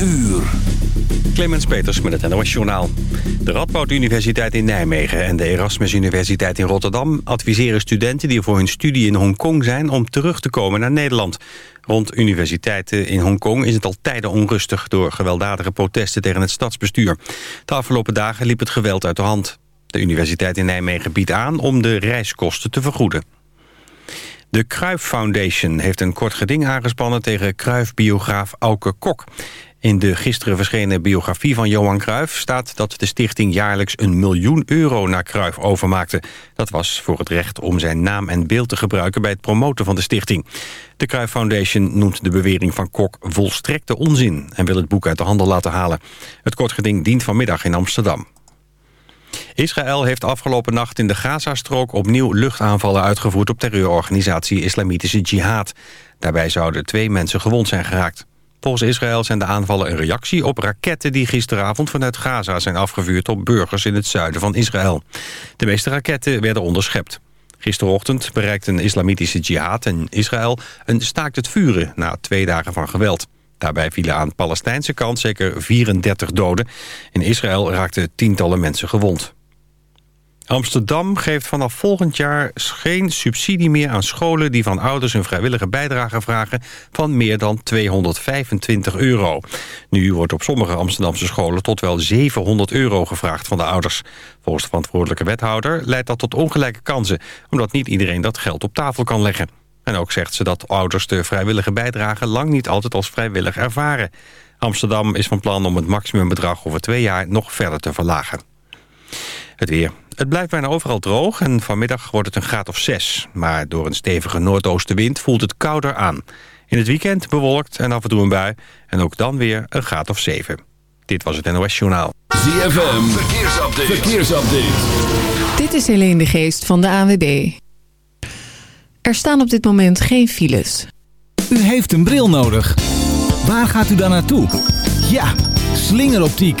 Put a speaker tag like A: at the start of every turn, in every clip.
A: uur.
B: Clemens Peters met het NOS Journaal. De Radboud Universiteit in Nijmegen en de Erasmus Universiteit in Rotterdam... adviseren studenten die voor hun studie in Hongkong zijn... om terug te komen naar Nederland. Rond universiteiten in Hongkong is het al tijden onrustig... door gewelddadige protesten tegen het stadsbestuur. De afgelopen dagen liep het geweld uit de hand. De universiteit in Nijmegen biedt aan om de reiskosten te vergoeden. De Cruyff Foundation heeft een kort geding aangespannen tegen Cruyff-biograaf Auke Kok. In de gisteren verschenen biografie van Johan Cruijff staat dat de stichting jaarlijks een miljoen euro naar Cruijff overmaakte. Dat was voor het recht om zijn naam en beeld te gebruiken bij het promoten van de stichting. De Cruijff Foundation noemt de bewering van Kok volstrekte onzin en wil het boek uit de handel laten halen. Het kort geding dient vanmiddag in Amsterdam. Israël heeft afgelopen nacht in de Gazastrook opnieuw luchtaanvallen uitgevoerd op terreurorganisatie Islamitische Jihad. Daarbij zouden twee mensen gewond zijn geraakt. Volgens Israël zijn de aanvallen een reactie op raketten die gisteravond vanuit Gaza zijn afgevuurd op burgers in het zuiden van Israël. De meeste raketten werden onderschept. Gisterochtend bereikte een islamitische jihad in Israël een staakt het vuren na twee dagen van geweld. Daarbij vielen aan de Palestijnse kant zeker 34 doden. In Israël raakten tientallen mensen gewond. Amsterdam geeft vanaf volgend jaar geen subsidie meer aan scholen... die van ouders een vrijwillige bijdrage vragen van meer dan 225 euro. Nu wordt op sommige Amsterdamse scholen tot wel 700 euro gevraagd van de ouders. Volgens de verantwoordelijke wethouder leidt dat tot ongelijke kansen... omdat niet iedereen dat geld op tafel kan leggen. En ook zegt ze dat ouders de vrijwillige bijdrage lang niet altijd als vrijwillig ervaren. Amsterdam is van plan om het maximumbedrag over twee jaar nog verder te verlagen. Het weer. Het blijft bijna overal droog en vanmiddag wordt het een graad of 6. Maar door een stevige noordoostenwind voelt het kouder aan. In het weekend bewolkt en af en toe een bui. En ook dan weer een graad of 7. Dit was het NOS Journaal.
A: ZFM, verkeersupdate. verkeersupdate.
C: Dit is Helene de Geest van de AWB. Er staan op dit moment geen files.
D: U heeft een bril nodig. Waar gaat u dan naartoe? Ja, slingeroptiek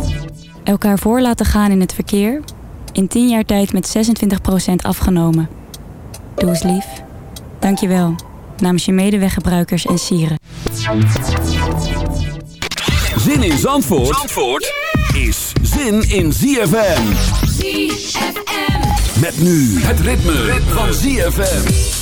E: Elkaar voor laten gaan in het verkeer. In 10 jaar tijd met 26% afgenomen. Doe eens lief. Dank je wel. Namens je medeweggebruikers en sieren.
A: Zin in Zandvoort, Zandvoort is zin in ZFM.
F: ZFM.
A: Met nu het ritme, ritme. van ZFM.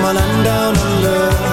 F: Come on and down under.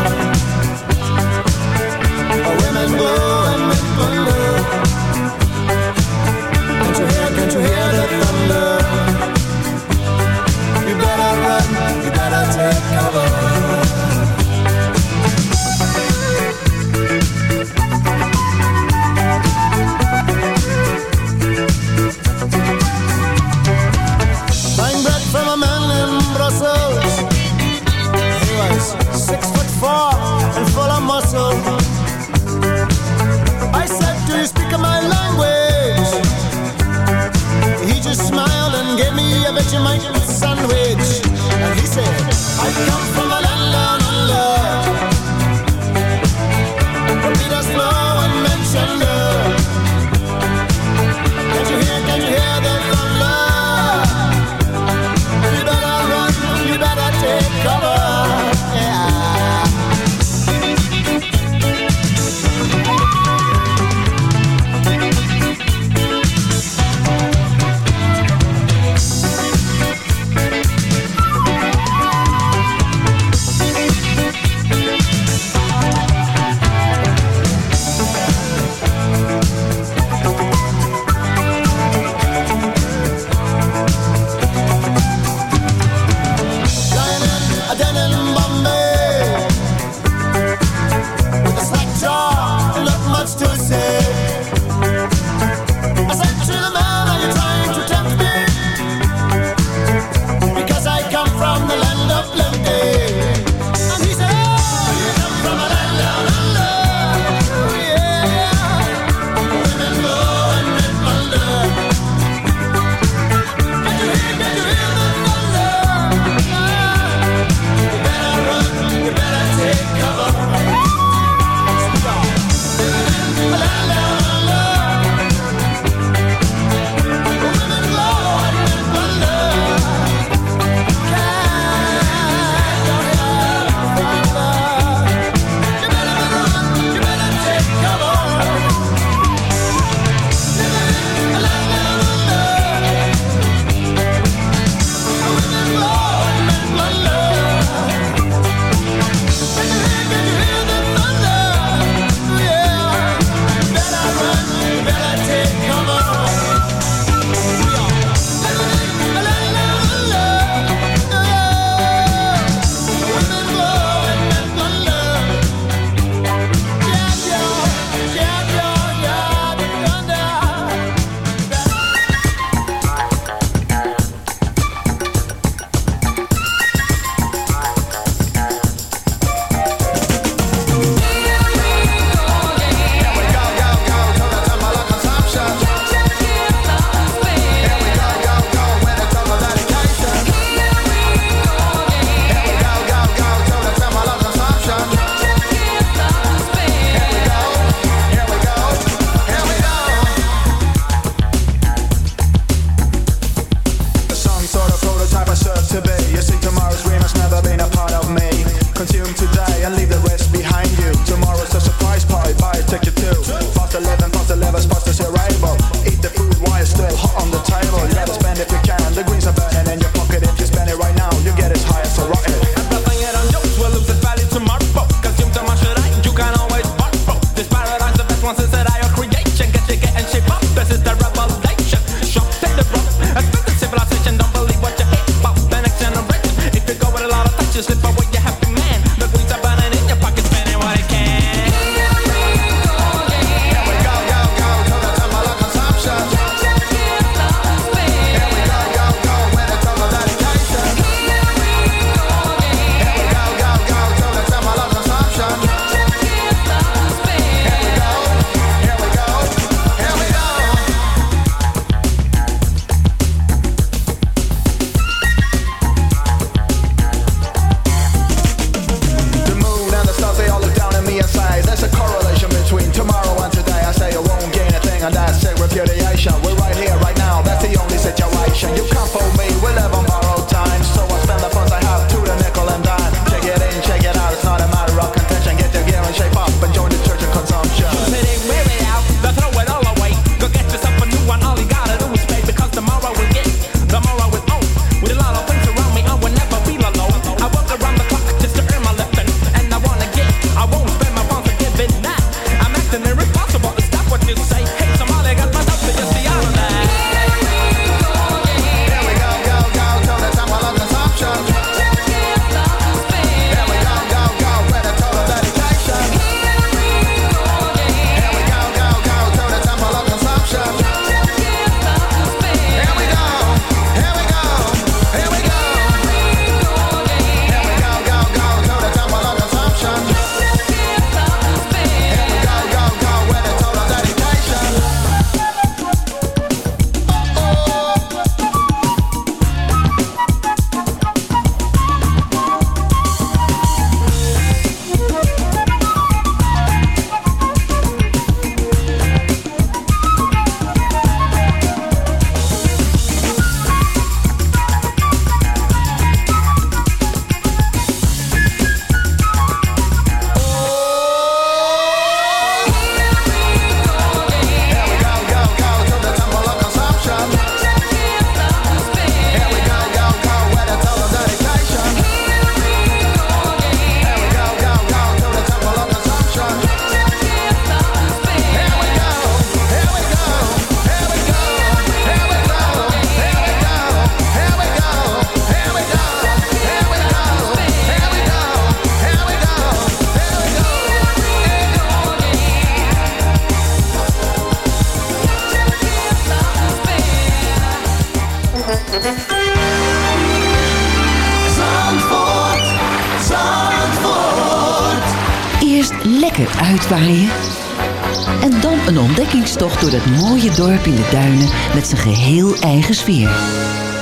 G: En dan een ontdekkingstocht door dat mooie dorp in de duinen met zijn geheel eigen sfeer.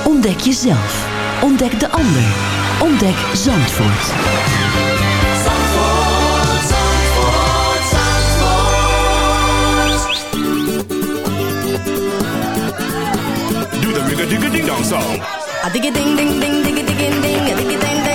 G: Ontdek jezelf. Ontdek de ander. Ontdek Zandvoort.
F: Zandvoort, Zandvoort, Zandvoort.
H: Doe de ding.
I: A ding, ding ding ding ding, ding, dikke ding.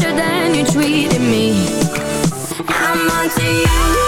I: Better than you treated me. I'm on onto you.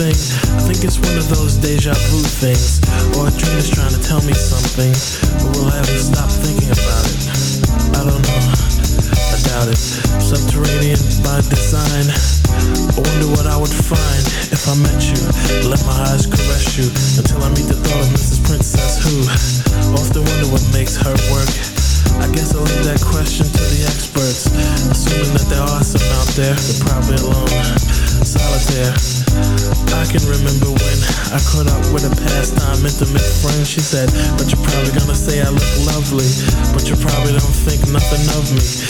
J: thing I think it's one of those deja vu things. Or a dream is trying to tell me something. of me.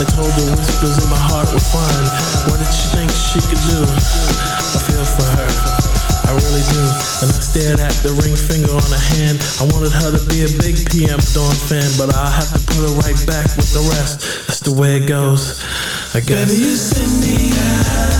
J: I told the in my heart fine. What did she think she could do? I feel for her. I really do. And I at the ring finger on hand. I wanted her to be a big PM but i have to put right back with the rest. That's the way it goes, Baby, you send me out.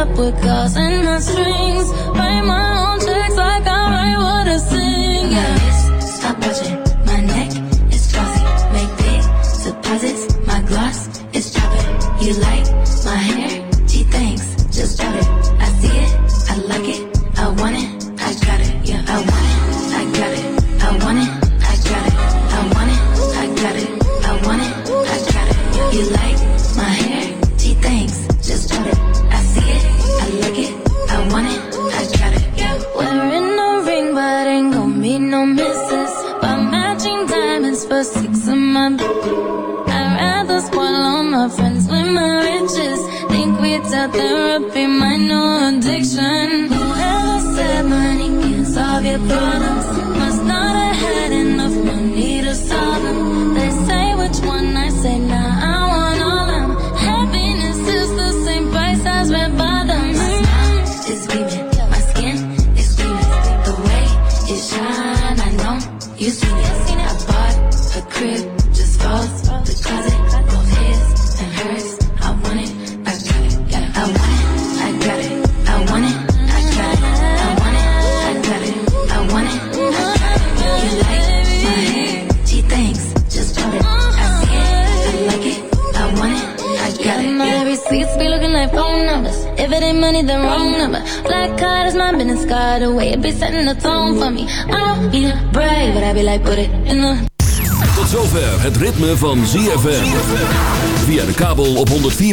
I: up with calls and my strings. Write my own checks like I write what I sing. Yeah, stop watching.